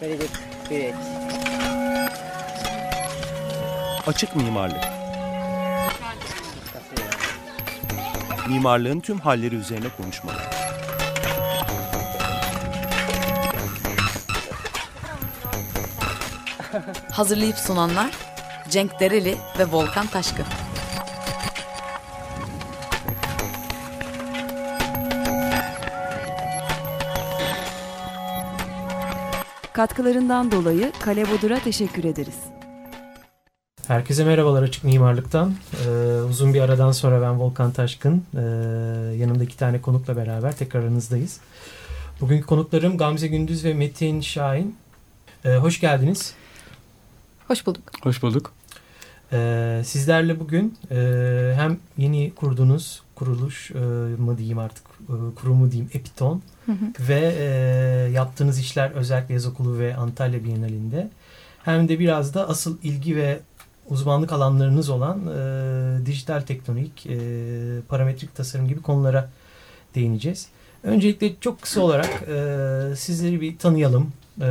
Very good. Great. Açık mimarlık. Mimarlığın tüm halleri üzerine konuşmalar. Hazırlayıp sunanlar Cenk Dereli ve Volkan Taşkın. Katkılarından dolayı Kale Bodur'a teşekkür ederiz. Herkese merhabalar Açık Mimarlık'tan. Ee, uzun bir aradan sonra ben Volkan Taşkın. Ee, yanımda iki tane konukla beraber tekrar aranızdayız. Bugünkü konuklarım Gamze Gündüz ve Metin Şahin. Ee, hoş geldiniz. Hoş bulduk. Hoş bulduk. Ee, sizlerle bugün e, hem yeni kurduğunuz kuruluş e, mı diyeyim artık e, kurumu diyeyim Epiton Hı hı. ve e, yaptığınız işler özellikle yaz okulu ve Antalya Bienalinde hem de biraz da asıl ilgi ve uzmanlık alanlarınız olan e, dijital tektonik, e, parametrik tasarım gibi konulara değineceğiz. Öncelikle çok kısa olarak e, sizleri bir tanıyalım. E,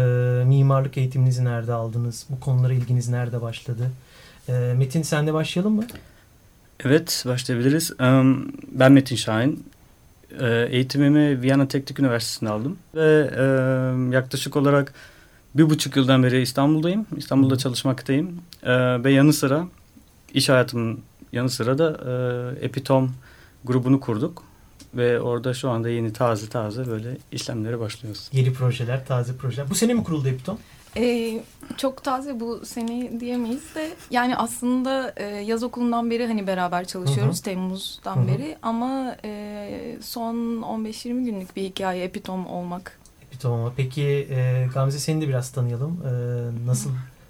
mimarlık eğitiminizi nerede aldınız? Bu konulara ilginiz nerede başladı? E, Metin senle başlayalım mı? Evet başlayabiliriz. Ben Metin Şahin. E, Eğitimimi Viyana Teknik Üniversitesi'nde aldım. Ve yaklaşık olarak bir buçuk yıldan beri İstanbul'dayım. İstanbul'da çalışmaktayım. E, Ve yanı sıra iş hayatımın yanı sıra da e, Epitom grubunu kurduk. Ve orada şu anda yeni taze taze böyle işlemlere başlıyoruz. Yeni projeler, taze projeler. Bu sene mi kuruldu Epiton? Ee, çok taze bu sene diyemeyiz de yani aslında e, yaz okulundan beri hani beraber çalışıyoruz Hı hı. Temmuz'dan Hı hı. beri ama e, son 15-20 günlük bir hikaye epitom olmak. Epitom ama. Peki e, Gamze seni de biraz tanıyalım. E, nasıl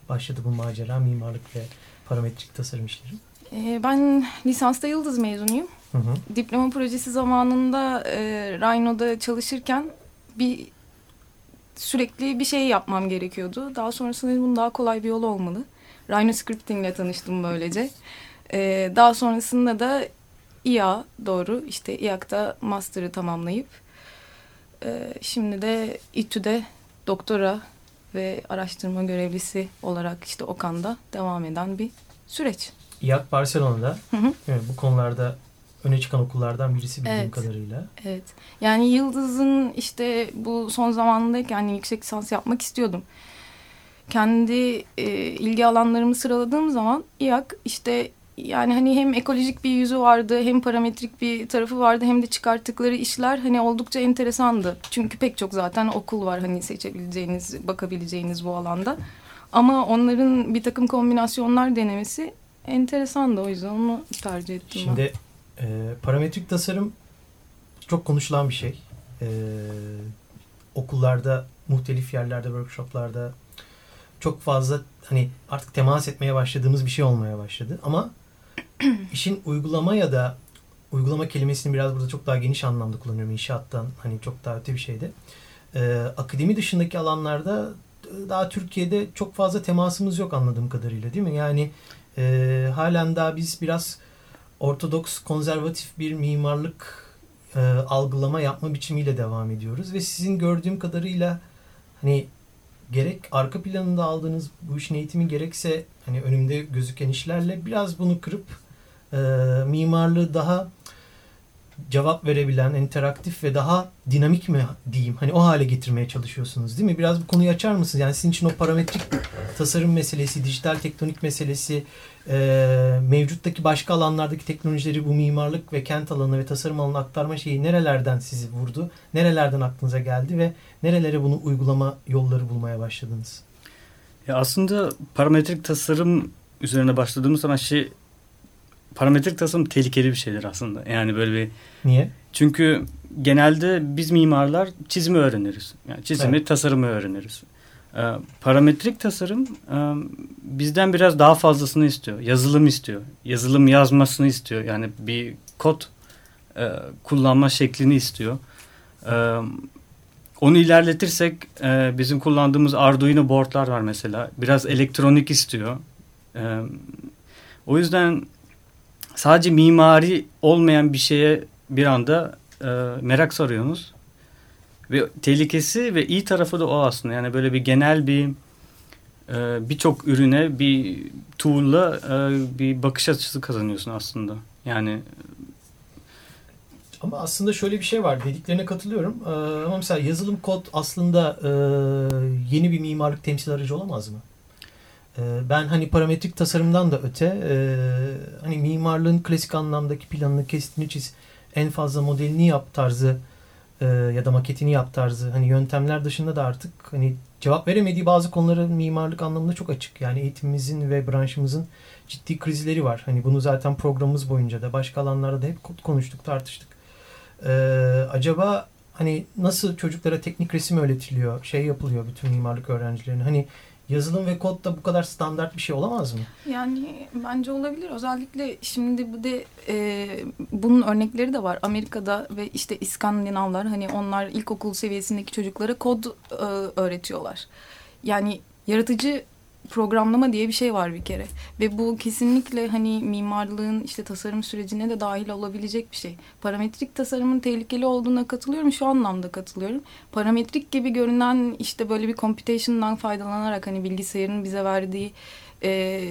başladı bu macera mimarlık ve parametrik tasarım işleri? E, ben lisansta Yıldız mezunuyum. Hı hı. Diploma projesi zamanında e, Rhino'da çalışırken bir sürekli bir şey yapmam gerekiyordu. Daha sonrasında bunun daha kolay bir yolu olmalı. Rhino Scripting ile tanıştım böylece. E, daha sonrasında da İA doğru işte İAK'ta master'ı tamamlayıp e, şimdi de İTÜ'de doktora ve araştırma görevlisi olarak işte Okan'da devam eden bir süreç. İAK Barcelona'da Hı hı. bu konularda öne çıkan okullardan birisi bildiğim Evet. kadarıyla. Evet. Yani Yıldız'ın işte bu son zamanındayken hani yüksek lisans yapmak istiyordum. Kendi e, ilgi alanlarımı sıraladığım zaman İAK işte yani hani hem ekolojik bir yüzü vardı hem parametrik bir tarafı vardı hem de çıkarttıkları işler hani oldukça enteresandı. Çünkü pek çok zaten okul var hani seçebileceğiniz, bakabileceğiniz bu alanda. Ama onların bir takım kombinasyonlar denemesi enteresandı o yüzden onu tercih ettim ben. E, parametrik tasarım çok konuşulan bir şey. E, okullarda, muhtelif yerlerde, workshoplarda çok fazla hani artık temas etmeye başladığımız bir şey olmaya başladı. Ama işin uygulama ya da uygulama kelimesini biraz burada çok daha geniş anlamda kullanıyorum. İnşaattan hani çok daha öte bir şeydi. E, akademi dışındaki alanlarda e, daha Türkiye'de çok fazla temasımız yok anladığım kadarıyla değil mi? Yani e, halen daha biz biraz ortodoks, konservatif bir mimarlık e, algılama yapma biçimiyle devam ediyoruz ve sizin gördüğüm kadarıyla hani gerek arka planında aldığınız bu işin eğitimi gerekse hani önümde gözüken işlerle biraz bunu kırıp e, mimarlığı daha cevap verebilen, interaktif ve daha dinamik mi diyeyim? Hani o hale getirmeye çalışıyorsunuz değil mi? Biraz bu konuyu açar mısınız? Yani sizin için o parametrik tasarım meselesi, dijital tektonik meselesi, e, mevcuttaki başka alanlardaki teknolojileri bu mimarlık ve kent alanı ve tasarım alanına aktarma şeyi nerelerden sizi vurdu? Nerelerden aklınıza geldi ve nerelere bunu uygulama yolları bulmaya başladınız? Ya aslında parametrik tasarım üzerine başladığımız zaman şey parametrik tasarım tehlikeli bir şeydir aslında. Yani böyle bir Niye? çünkü genelde biz mimarlar çizimi öğreniriz. Yani çizimi, Evet. tasarımı öğreniriz. Ee, parametrik tasarım e, bizden biraz daha fazlasını istiyor. Yazılım istiyor. Yazılım yazmasını istiyor. Yani bir kod e, kullanma şeklini istiyor. E, onu ilerletirsek e, bizim kullandığımız Arduino boardlar var mesela. Biraz elektronik istiyor. E, o yüzden sadece mimari olmayan bir şeye bir anda e, merak sarıyorsunuz. Ve tehlikesi ve iyi tarafı da o aslında. Yani böyle bir genel bir e, birçok ürüne bir tool'la e, bir bakış açısı kazanıyorsun aslında. Yani Ama aslında şöyle bir şey var. Dediklerine katılıyorum. Ee, ama mesela yazılım kod aslında e, yeni bir mimarlık temsil aracı olamaz mı? Ee, ben hani parametrik tasarımdan da öte e, hani mimarlığın klasik anlamdaki planını kestiğini çiz en fazla modelini yap tarzı e, ya da maketini yap tarzı hani yöntemler dışında da artık hani cevap veremediği bazı konuların mimarlık anlamında çok açık. Yani eğitimimizin ve branşımızın ciddi krizleri var. Hani bunu zaten programımız boyunca da başka alanlarda da hep konuştuk, tartıştık. Ee, acaba hani nasıl çocuklara teknik resim öğretiliyor, şey yapılıyor bütün mimarlık öğrencilerine? Hani yazılım ve kod da bu kadar standart bir şey olamaz mı? Yani bence olabilir. Özellikle şimdi bu de e, bunun örnekleri de var. Amerika'da ve işte İskandinavlar hani onlar ilkokul seviyesindeki çocuklara kod e, öğretiyorlar. Yani yaratıcı programlama diye bir şey var bir kere. Ve bu kesinlikle hani mimarlığın işte tasarım sürecine de dahil olabilecek bir şey. Parametrik tasarımın tehlikeli olduğuna katılıyorum. Şu anlamda katılıyorum. Parametrik gibi görünen işte böyle bir computation'dan faydalanarak hani bilgisayarın bize verdiği e,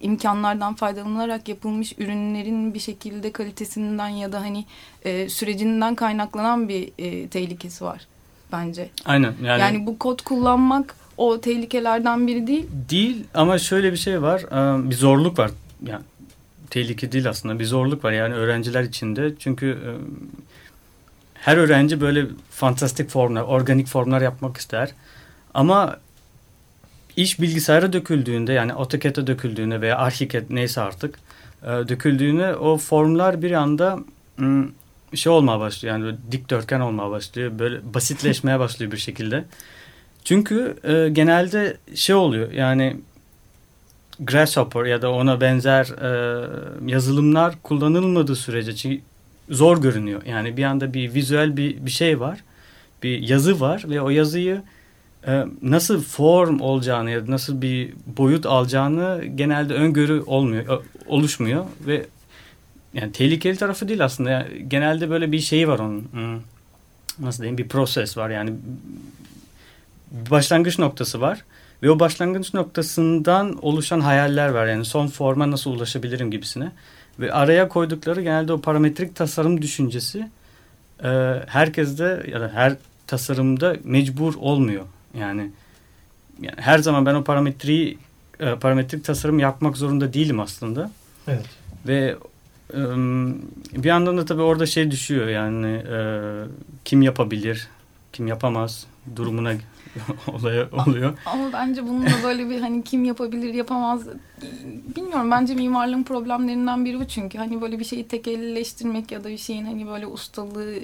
imkanlardan faydalanarak yapılmış ürünlerin bir şekilde kalitesinden ya da hani e, sürecinden kaynaklanan bir e, tehlikesi var bence. Aynen. Yani, yani bu kod kullanmak o tehlikelerden biri değil. Değil ama şöyle bir şey var. Bir zorluk var. Yani tehlike değil aslında. Bir zorluk var yani öğrenciler içinde. Çünkü her öğrenci böyle fantastik formlar, organik formlar yapmak ister. Ama iş bilgisayara döküldüğünde yani AutoCAD'e döküldüğünde veya Archicad neyse artık döküldüğünde o formlar bir anda şey olmaya başlıyor. Yani dikdörtgen olmaya başlıyor. Böyle basitleşmeye başlıyor bir şekilde. Çünkü e, genelde şey oluyor yani Grasshopper ya da ona benzer e, yazılımlar kullanılmadığı sürece zor görünüyor. Yani bir anda bir vizüel bir, bir şey var. Bir yazı var ve o yazıyı e, nasıl form olacağını ya da nasıl bir boyut alacağını genelde öngörü olmuyor, oluşmuyor ve yani tehlikeli tarafı değil aslında. Yani genelde böyle bir şeyi var onun. Hmm. Nasıl diyeyim? Bir proses var yani bir başlangıç noktası var. Ve o başlangıç noktasından oluşan hayaller var. Yani son forma nasıl ulaşabilirim gibisine. Ve araya koydukları genelde o parametrik tasarım düşüncesi e, herkeste ya da her tasarımda mecbur olmuyor. Yani, yani her zaman ben o parametri e, parametrik tasarım yapmak zorunda değilim aslında. Evet. Ve e, bir yandan da tabii orada şey düşüyor yani e, kim yapabilir, kim yapamaz durumuna olaya oluyor. Ama bence bunun da böyle bir hani kim yapabilir yapamaz bilmiyorum bence mimarlığın problemlerinden biri bu çünkü hani böyle bir şeyi tekelleştirmek ya da bir şeyin hani böyle ustalığı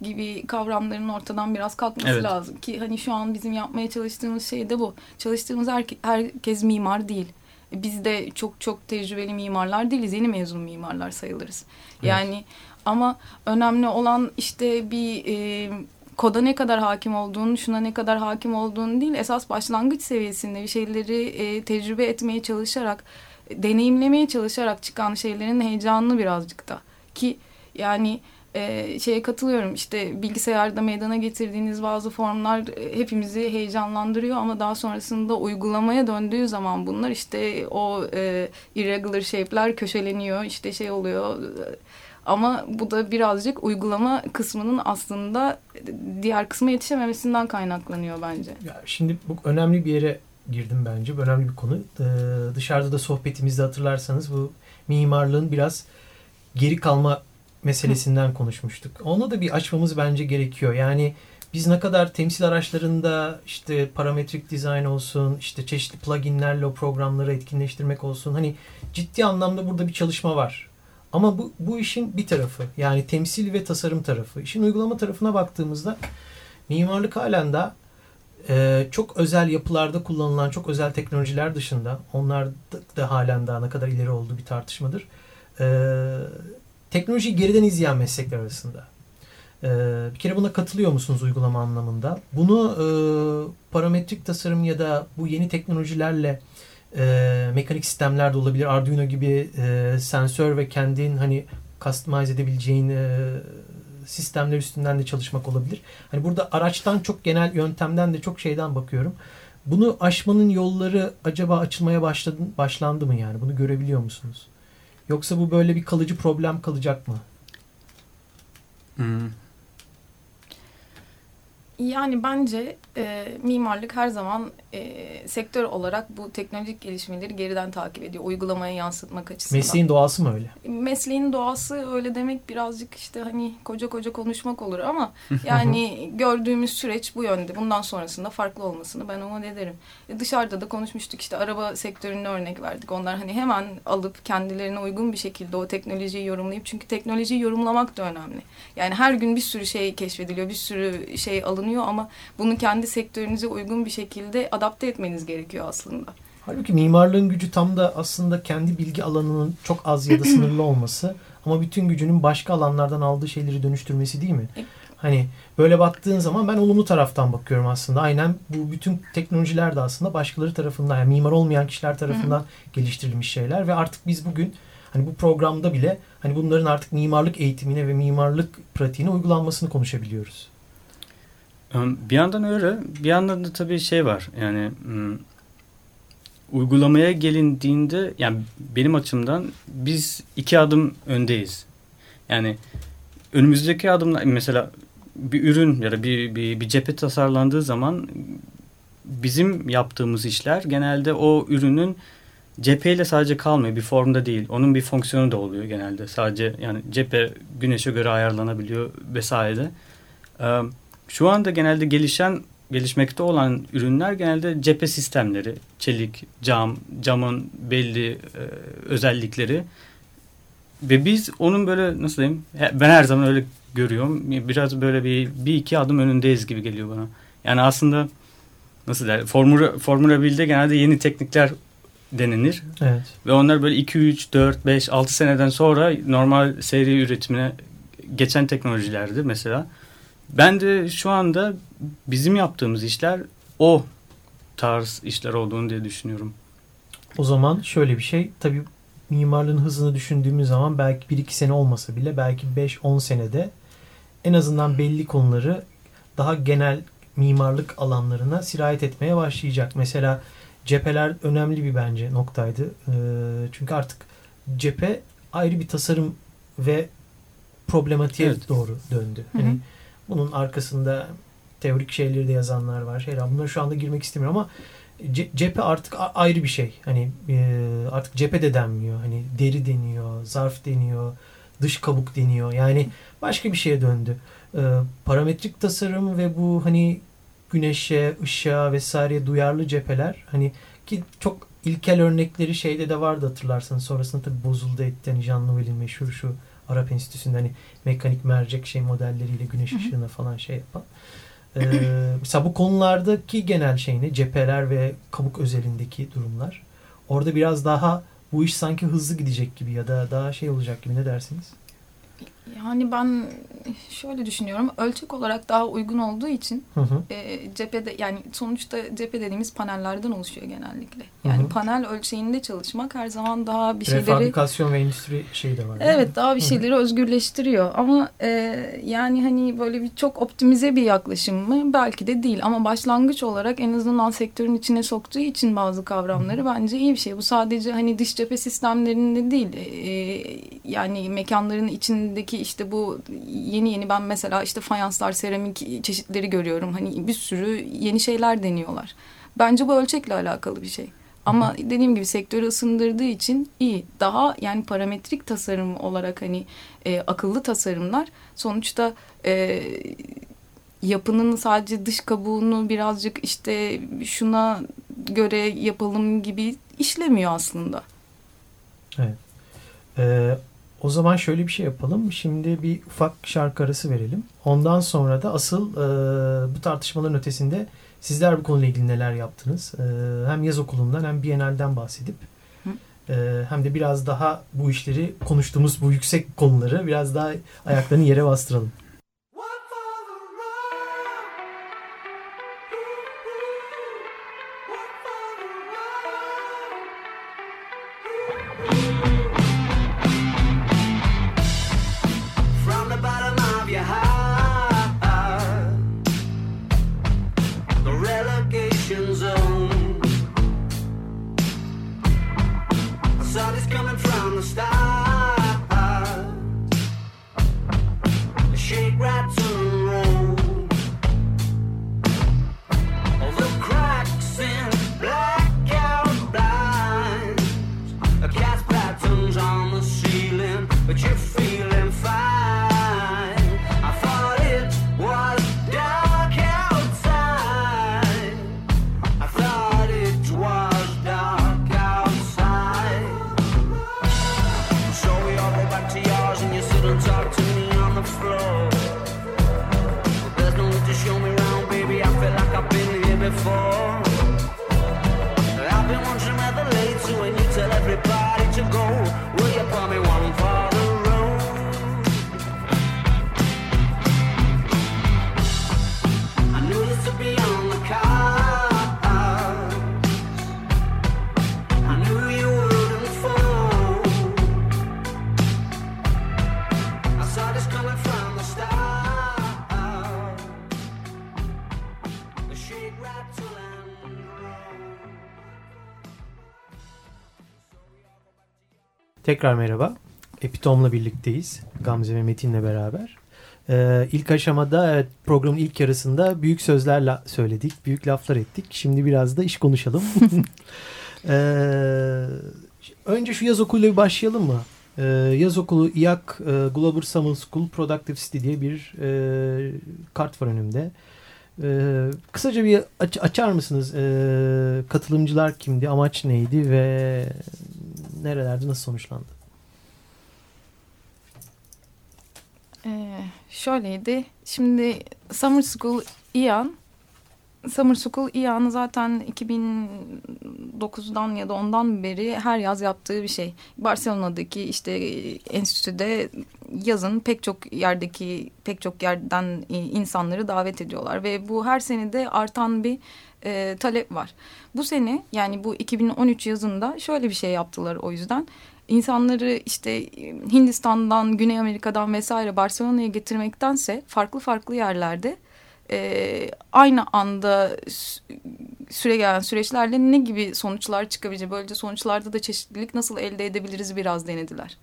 gibi kavramların ortadan biraz kalkması evet. lazım ki hani şu an bizim yapmaya çalıştığımız şey de bu. Çalıştığımız her, herkes mimar değil. Biz de çok çok tecrübeli mimarlar değiliz. Yeni mezun mimarlar sayılırız. Yani evet. ama önemli olan işte bir e, koda ne kadar hakim olduğunu, şuna ne kadar hakim olduğunu değil, esas başlangıç seviyesinde bir şeyleri e, tecrübe etmeye çalışarak, deneyimlemeye çalışarak çıkan şeylerin heyecanını birazcık da. Ki yani e, şeye katılıyorum işte bilgisayarda meydana getirdiğiniz bazı formlar e, hepimizi heyecanlandırıyor ama daha sonrasında uygulamaya döndüğü zaman bunlar işte o e, irregular shape'ler köşeleniyor işte şey oluyor ama bu da birazcık uygulama kısmının aslında diğer kısma yetişememesinden kaynaklanıyor bence. Ya şimdi bu önemli bir yere girdim bence. Önemli bir konu. Ee, dışarıda da sohbetimizde hatırlarsanız bu mimarlığın biraz geri kalma meselesinden konuşmuştuk. Onu da bir açmamız bence gerekiyor. Yani biz ne kadar temsil araçlarında işte parametrik dizayn olsun, işte çeşitli pluginlerle o programları etkinleştirmek olsun. Hani ciddi anlamda burada bir çalışma var. Ama bu, bu işin bir tarafı. Yani temsil ve tasarım tarafı. İşin uygulama tarafına baktığımızda mimarlık halen de e, çok özel yapılarda kullanılan çok özel teknolojiler dışında onlar da, da halen daha ne kadar ileri olduğu bir tartışmadır. E, teknolojiyi geriden izleyen meslekler arasında. E, bir kere buna katılıyor musunuz uygulama anlamında? Bunu e, parametrik tasarım ya da bu yeni teknolojilerle e, mekanik sistemler de olabilir. Arduino gibi e, sensör ve kendin hani customize edebileceğin e, sistemler üstünden de çalışmak olabilir. Hani burada araçtan çok genel yöntemden de çok şeyden bakıyorum. Bunu aşmanın yolları acaba açılmaya başladı, başlandı mı yani? Bunu görebiliyor musunuz? Yoksa bu böyle bir kalıcı problem kalacak mı? Hmm. Yani bence e, mimarlık her zaman e, sektör olarak bu teknolojik gelişmeleri geriden takip ediyor. Uygulamaya yansıtmak açısından. Mesleğin doğası mı öyle? Mesleğin doğası öyle demek birazcık işte hani koca koca konuşmak olur ama yani gördüğümüz süreç bu yönde. Bundan sonrasında farklı olmasını ben umut ederim. E, dışarıda da konuşmuştuk işte araba sektörüne örnek verdik. Onlar hani hemen alıp kendilerine uygun bir şekilde o teknolojiyi yorumlayıp çünkü teknolojiyi yorumlamak da önemli. Yani her gün bir sürü şey keşfediliyor, bir sürü şey alınıyor ama bunu kendi sektörünüze uygun bir şekilde adapte etmeniz gerekiyor aslında. Halbuki mimarlığın gücü tam da aslında kendi bilgi alanının çok az ya da sınırlı olması ama bütün gücünün başka alanlardan aldığı şeyleri dönüştürmesi değil mi? E- Hani böyle baktığın zaman ben olumlu taraftan bakıyorum aslında. Aynen bu bütün teknolojiler de aslında başkaları tarafından yani mimar olmayan kişiler tarafından geliştirilmiş şeyler ve artık biz bugün hani bu programda bile hani bunların artık mimarlık eğitimine ve mimarlık pratiğine uygulanmasını konuşabiliyoruz. Bir yandan öyle, bir yandan da tabii şey var. Yani uygulamaya gelindiğinde yani benim açımdan biz iki adım öndeyiz. Yani önümüzdeki adımlar mesela bir ürün ya da bir, bir, bir cephe tasarlandığı zaman bizim yaptığımız işler genelde o ürünün cepheyle sadece kalmıyor. Bir formda değil. Onun bir fonksiyonu da oluyor genelde. Sadece yani cephe güneşe göre ayarlanabiliyor vesaire. Ee, şu anda genelde gelişen gelişmekte olan ürünler genelde cephe sistemleri, çelik, cam, camın belli e, özellikleri ve biz onun böyle nasıl diyeyim ben her zaman öyle görüyorum biraz böyle bir, bir iki adım önündeyiz gibi geliyor bana. Yani aslında nasıl der Formula, Formula 1'de genelde yeni teknikler denenir. Evet. Ve onlar böyle 2, 3, 4, 5, 6 seneden sonra normal seri üretimine geçen teknolojilerdi mesela. Ben de şu anda bizim yaptığımız işler o tarz işler olduğunu diye düşünüyorum. O zaman şöyle bir şey tabii mimarlığın hızını düşündüğümüz zaman belki 1-2 sene olmasa bile belki 5-10 senede en azından belli konuları daha genel mimarlık alanlarına sirayet etmeye başlayacak. Mesela cepheler önemli bir bence noktaydı. Ee, çünkü artık cephe ayrı bir tasarım ve problematiğe Evet. doğru döndü. Hı hı. Hani bunun arkasında teorik şeyleri de yazanlar var. Şeyler. Bunlara şu anda girmek istemiyorum ama ce- cephe artık ayrı bir şey. Hani e, artık cephe de denmiyor. Hani deri deniyor, zarf deniyor, dış kabuk deniyor. Yani başka bir şeye döndü. E, parametrik tasarım ve bu hani güneşe, ışığa vesaireye duyarlı cepheler hani ki çok ilkel örnekleri şeyde de vardı hatırlarsanız. Sonrasında tabii bozuldu etti. Hani Jean Nouvel'in meşhur şu Arap Enstitüsü'nde hani mekanik mercek şey modelleriyle güneş ışığına falan şey yapan. Ee, mesela bu konulardaki genel şey ne? Cepheler ve kabuk özelindeki durumlar. Orada biraz daha bu iş sanki hızlı gidecek gibi ya da daha şey olacak gibi ne dersiniz? Yani ben şöyle düşünüyorum. Ölçek olarak daha uygun olduğu için Hı hı. e, cephede yani sonuçta cephe dediğimiz panellerden oluşuyor genellikle. Yani Hı hı. panel ölçeğinde çalışmak her zaman daha bir şeyleri Prefabrikasyon ve endüstri şey de var. Evet daha bir Hı hı. şeyleri özgürleştiriyor ama e, yani hani böyle bir çok optimize bir yaklaşım mı belki de değil ama başlangıç olarak en azından sektörün içine soktuğu için bazı kavramları bence iyi bir şey. Bu sadece hani dış cephe sistemlerinde değil e, yani mekanların içindeki işte bu yeni yeni ben mesela işte fayanslar seramik çeşitleri görüyorum hani bir sürü yeni şeyler deniyorlar. Bence bu ölçekle alakalı bir şey. Ama dediğim gibi sektörü ısındırdığı için iyi. Daha yani parametrik tasarım olarak hani e, akıllı tasarımlar sonuçta e, yapının sadece dış kabuğunu birazcık işte şuna göre yapalım gibi işlemiyor aslında. Ee, o zaman şöyle bir şey yapalım. Şimdi bir ufak şarkı arası verelim. Ondan sonra da asıl e, bu tartışmaların ötesinde sizler bu konuyla ilgili neler yaptınız? E, hem yaz okulundan hem Bienal'den bahsedip e, hem de biraz daha bu işleri konuştuğumuz bu yüksek konuları biraz daha ayaklarını yere bastıralım. Tekrar merhaba. Epitom'la birlikteyiz. Gamze ve Metin'le beraber. Ee, ilk aşamada evet, programın ilk yarısında büyük sözlerle söyledik. Büyük laflar ettik. Şimdi biraz da iş konuşalım. Ee, önce şu yaz okuluyla bir başlayalım mı? Ee, yaz okulu İAK e, Global Summer School Productive City diye bir e, kart var önümde. Ee, kısaca bir aç- açar mısınız? Ee, katılımcılar kimdi? Amaç neydi? Ve nerelerde nasıl sonuçlandı? Ee, şöyleydi. Şimdi Summer School İyan Summer School İyan'ı zaten 2009'dan ya da ondan beri her yaz yaptığı bir şey. Barcelona'daki işte enstitüde yazın pek çok yerdeki pek çok yerden insanları davet ediyorlar ve bu her sene de artan bir e, talep var. Bu sene yani bu 2013 yazında şöyle bir şey yaptılar o yüzden. İnsanları işte Hindistan'dan, Güney Amerika'dan vesaire Barcelona'ya getirmektense farklı farklı yerlerde e, aynı anda süre gelen süreçlerle ne gibi sonuçlar çıkabilecek? Böylece sonuçlarda da çeşitlilik nasıl elde edebiliriz biraz denediler.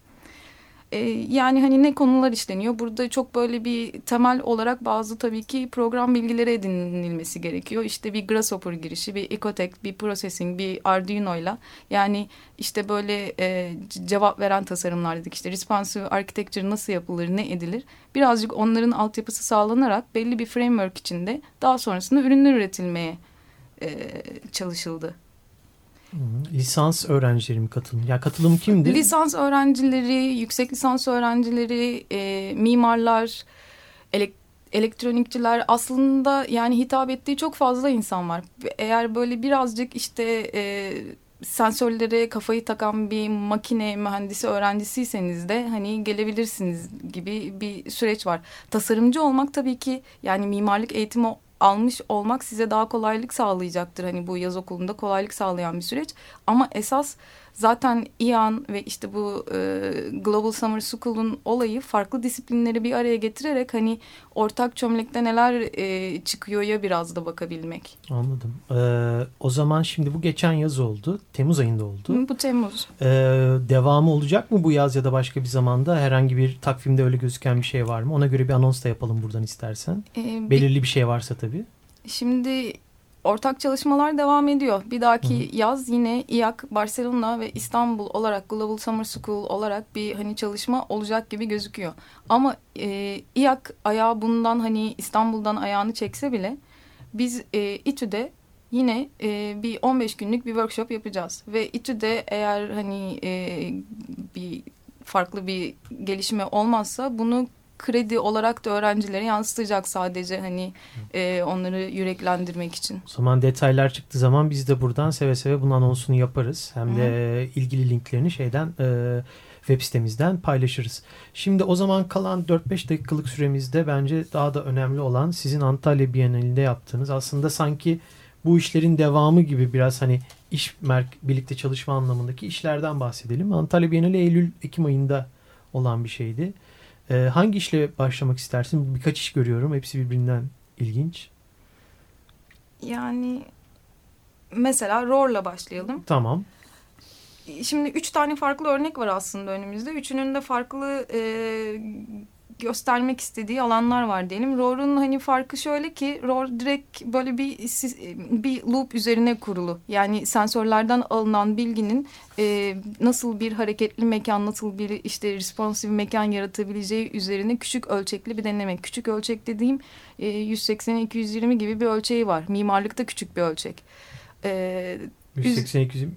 E, yani hani ne konular işleniyor? Burada çok böyle bir temel olarak bazı tabii ki program bilgileri edinilmesi gerekiyor. İşte bir Grasshopper girişi, bir Ecotech, bir Processing, bir Arduino ile yani işte böyle e, cevap veren tasarımlar dedik. İşte responsive architecture nasıl yapılır, ne edilir? Birazcık onların altyapısı sağlanarak belli bir framework içinde daha sonrasında ürünler üretilmeye e, çalışıldı. Lisans öğrencileri mi katılım? Ya katılım kimdi? Lisans öğrencileri, yüksek lisans öğrencileri, e, mimarlar, elek elektronikçiler aslında yani hitap ettiği çok fazla insan var. Eğer böyle birazcık işte e, sensörlere kafayı takan bir makine mühendisi öğrencisiyseniz de hani gelebilirsiniz gibi bir süreç var. Tasarımcı olmak tabii ki yani mimarlık eğitimi almış olmak size daha kolaylık sağlayacaktır. Hani bu yaz okulunda kolaylık sağlayan bir süreç. Ama esas zaten İAN ve işte bu e, Global Summer School'un olayı farklı disiplinleri bir araya getirerek hani ortak çömlekte neler e, çıkıyor ya biraz da bakabilmek. Anladım. Ee, o zaman şimdi bu geçen yaz oldu. Temmuz ayında oldu. Bu Temmuz. Ee, devamı olacak mı bu yaz ya da başka bir zamanda? Herhangi bir takvimde öyle gözüken bir şey var mı? Ona göre bir anons da yapalım buradan istersen. Ee, Belirli bir şey varsa tabii. Şimdi ortak çalışmalar devam ediyor. Bir dahaki Hı. yaz yine İAK, Barcelona ve İstanbul olarak Global Summer School olarak bir hani çalışma olacak gibi gözüküyor. Ama e, İAK ayağı bundan hani İstanbul'dan ayağını çekse bile biz e, İTÜ'de yine e, bir 15 günlük bir workshop yapacağız. Ve İTÜ'de eğer hani e, bir farklı bir gelişme olmazsa bunu kredi olarak da öğrencilere yansıtacak sadece hani e, onları yüreklendirmek için. O zaman detaylar çıktığı zaman biz de buradan seve seve bunun anonsunu yaparız. Hem de Hı. ilgili linklerini şeyden e, web sitemizden paylaşırız. Şimdi o zaman kalan 4-5 dakikalık süremizde bence daha da önemli olan sizin Antalya Bienalinde yaptığınız aslında sanki bu işlerin devamı gibi biraz hani iş birlikte çalışma anlamındaki işlerden bahsedelim. Antalya Bienali Eylül-Ekim ayında olan bir şeydi. Ee, hangi işle başlamak istersin? Birkaç iş görüyorum. Hepsi birbirinden ilginç. Yani mesela ROR'la başlayalım. Tamam. şimdi üç tane farklı örnek var aslında önümüzde. Üçünün de farklı e, göstermek istediği alanlar var diyelim. Roar'un hani farkı şöyle ki Roar direkt böyle bir bir loop üzerine kurulu. Yani sensörlerden alınan bilginin e, nasıl bir hareketli mekan, nasıl bir işte responsif mekan yaratabileceği üzerine küçük ölçekli bir deneme. Küçük ölçek dediğim e, 180-220 gibi bir ölçeği var. Mimarlıkta küçük bir ölçek. E, 180-200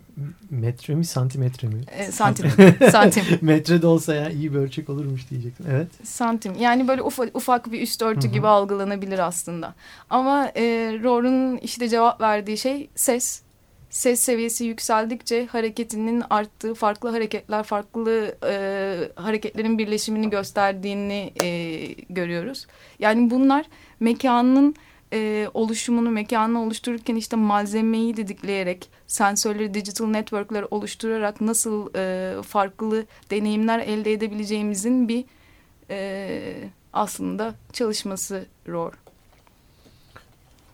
metre mi santimetre mi? E, santim. santim. metre de olsa ya iyi bir ölçek olurmuş diyecektim. Evet. Santim. Yani böyle ufak, ufak bir üst örtü Hı -hı. gibi algılanabilir aslında. Ama e, Roar'un işte cevap verdiği şey ses. Ses seviyesi yükseldikçe hareketinin arttığı, farklı hareketler, farklı e, hareketlerin birleşimini gösterdiğini e, görüyoruz. Yani bunlar mekanın e, oluşumunu, mekanı oluştururken işte malzemeyi dedikleyerek, sensörleri, digital networkler oluşturarak nasıl e, farklı deneyimler elde edebileceğimizin bir e, aslında çalışması ROR.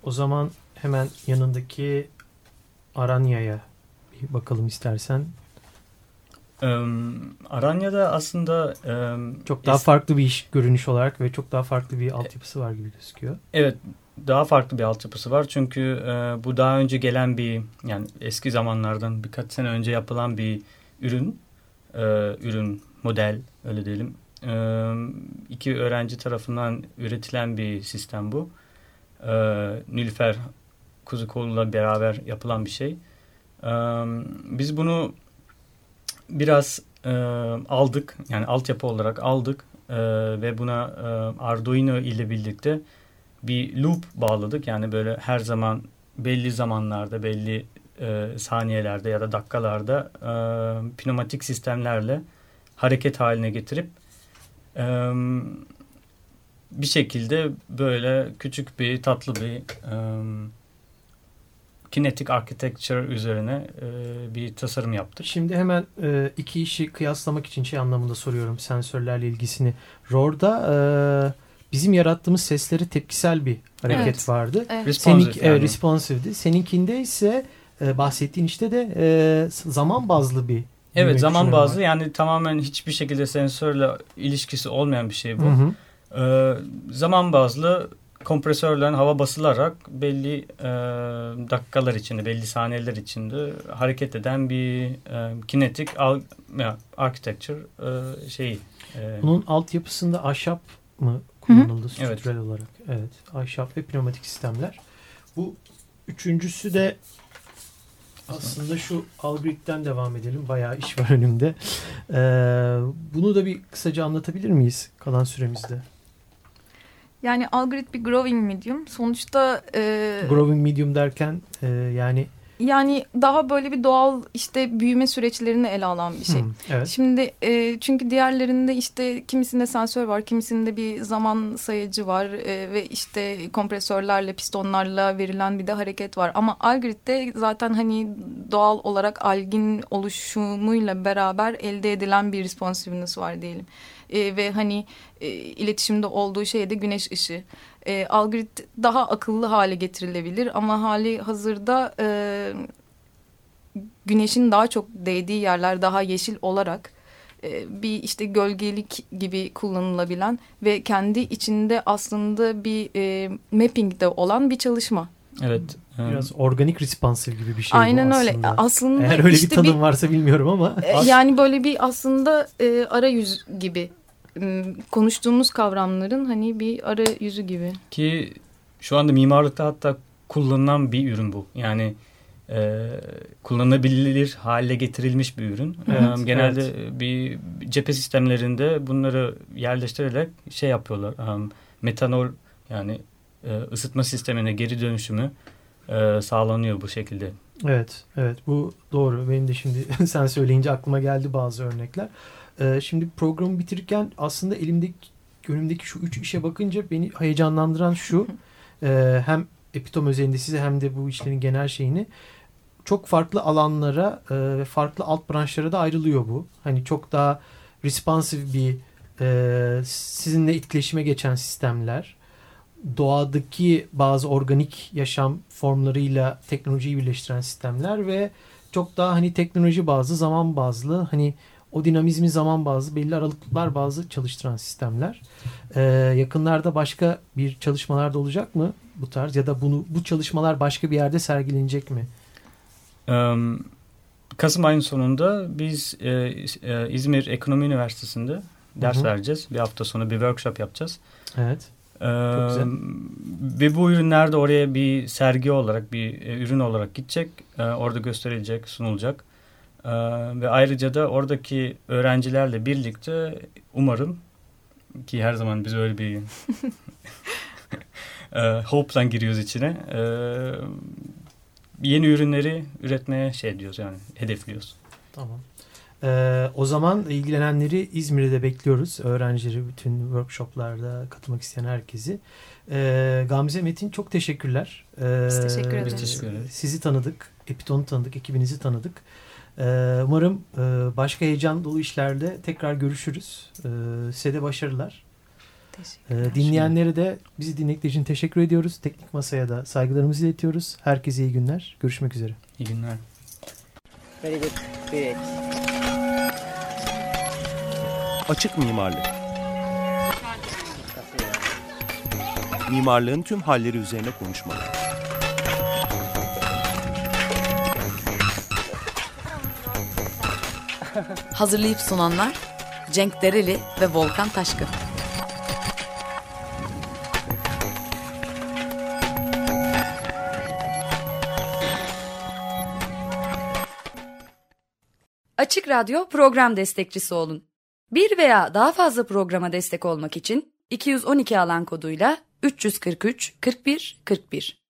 O zaman hemen yanındaki Aranya'ya bir bakalım istersen. Um, Aranya'da aslında um, çok daha farklı bir iş görünüş olarak ve çok daha farklı bir altyapısı var gibi gözüküyor. Evet, daha farklı bir altyapısı var. Çünkü e, bu daha önce gelen bir yani eski zamanlardan birkaç sene önce yapılan bir ürün, e, ürün model öyle diyelim. E, iki öğrenci tarafından üretilen bir sistem bu. E, Nilüfer Kuzukoğlu'la beraber yapılan bir şey. E, biz bunu biraz e, aldık yani altyapı olarak aldık e, ve buna e, Arduino ile birlikte bir loop bağladık. Yani böyle her zaman belli zamanlarda, belli e, saniyelerde ya da dakikalarda e, pneumatik sistemlerle hareket haline getirip e, bir şekilde böyle küçük bir tatlı bir e, kinetic architecture üzerine e, bir tasarım yaptık. Şimdi hemen e, iki işi kıyaslamak için şey anlamında soruyorum sensörlerle ilgisini. ROR'da e, bizim yarattığımız sesleri tepkisel bir hareket evet. vardı. Evet. Responsive, Senin, yani. responsive'di. Seninkinde ise e, bahsettiğin işte de e, zaman bazlı bir Evet zaman bazlı var. yani tamamen hiçbir şekilde sensörle ilişkisi olmayan bir şey bu. Hı hı. Ee, zaman bazlı kompresörlerin hava basılarak belli e, dakikalar içinde, belli saniyeler içinde hareket eden bir e, kinetik al, ya, architecture e, şeyi. E, Bunun altyapısında ahşap mı kullanıldı Hı-hı. evet. olarak. Evet. Ahşap ve pneumatik sistemler. Bu üçüncüsü de aslında şu Algrid'den devam edelim. Bayağı iş var önümde. Ee, bunu da bir kısaca anlatabilir miyiz kalan süremizde? Yani Algrid bir growing medium. Sonuçta... E, growing medium derken e, yani yani daha böyle bir doğal işte büyüme süreçlerini ele alan bir şey. Hmm, evet. Şimdi e, çünkü diğerlerinde işte kimisinde sensör var, kimisinde bir zaman sayacı var e, ve işte kompresörlerle, pistonlarla verilen bir de hareket var. Ama Algrid'de zaten hani doğal olarak algin oluşumuyla beraber elde edilen bir responsiveness var diyelim. E, ve hani e, iletişimde olduğu şey de güneş ışığı e, algorit daha akıllı hale getirilebilir ama hali hazırda e, güneşin daha çok değdiği yerler daha yeşil olarak e, bir işte gölgelik gibi kullanılabilen ve kendi içinde aslında bir e, mappingde olan bir çalışma. Evet. Biraz organik responsive gibi bir şey Aynen bu aslında. öyle. Aslında Eğer öyle işte bir tanım bir, varsa bilmiyorum ama. E, yani böyle bir aslında e, arayüz gibi konuştuğumuz kavramların hani bir ara yüzü gibi. Ki şu anda mimarlıkta hatta kullanılan bir ürün bu. Yani e, kullanılabilir hale getirilmiş bir ürün. Evet, e, genelde evet. bir cephe sistemlerinde bunları yerleştirerek şey yapıyorlar. Um, metanol yani e, ısıtma sistemine geri dönüşümü e, sağlanıyor bu şekilde. Evet, evet bu doğru. Benim de şimdi sen söyleyince aklıma geldi bazı örnekler. Ee, şimdi programı bitirirken aslında elimdeki önümdeki şu üç işe bakınca beni heyecanlandıran şu. e, hem Epitom özelinde size hem de bu işlerin genel şeyini çok farklı alanlara e, ve farklı alt branşlara da ayrılıyor bu. Hani çok daha responsive bir e, sizinle etkileşime geçen sistemler. doğadaki bazı organik yaşam formlarıyla teknolojiyi birleştiren sistemler ve çok daha hani teknoloji bazlı, zaman bazlı, hani o dinamizmi zaman bazlı, belli aralıklar bazlı çalıştıran sistemler. Ee, yakınlarda başka bir çalışmalar da olacak mı bu tarz ya da bunu bu çalışmalar başka bir yerde sergilenecek mi? Ee, Kasım ayının sonunda biz e, e, İzmir Ekonomi Üniversitesi'nde ders Hı hı. vereceğiz. Bir hafta sonra bir workshop yapacağız. Evet. Ee, ve bu ürünler de oraya bir sergi olarak, bir e, ürün olarak gidecek. Ee, orada gösterilecek, sunulacak. Ee, ve ayrıca da oradaki öğrencilerle birlikte umarım ki her zaman biz öyle bir e, hope'la giriyoruz içine. E, yeni ürünleri üretmeye şey diyoruz yani hedefliyoruz. Tamam. Ee, o zaman ilgilenenleri İzmir'de de bekliyoruz. Öğrencileri bütün workshoplarda katılmak isteyen herkesi. Ee, Gamze Metin çok teşekkürler. Ee. Biz teşekkür ederiz. Sizi tanıdık. Epiton'u tanıdık. Ekibinizi tanıdık. Ee, umarım e, başka heyecan dolu işlerde tekrar görüşürüz. Ee, size de başarılar. Teşekkür Ee, dinleyenlere de bizi dinledikleri için teşekkür ediyoruz. Teknik Masa'ya da saygılarımızı iletiyoruz. Herkese iyi günler. Görüşmek üzere. İyi günler. Very good. Great. Açık mimarlık. Mimarlığın tüm halleri üzerine konuşmalar. Hazırlayıp sunanlar Cenk Dereli ve Volkan Taşkın. Açık Radyo program destekçisi olun. Bir veya daha fazla programa destek olmak için 212 alan koduyla 343 41 41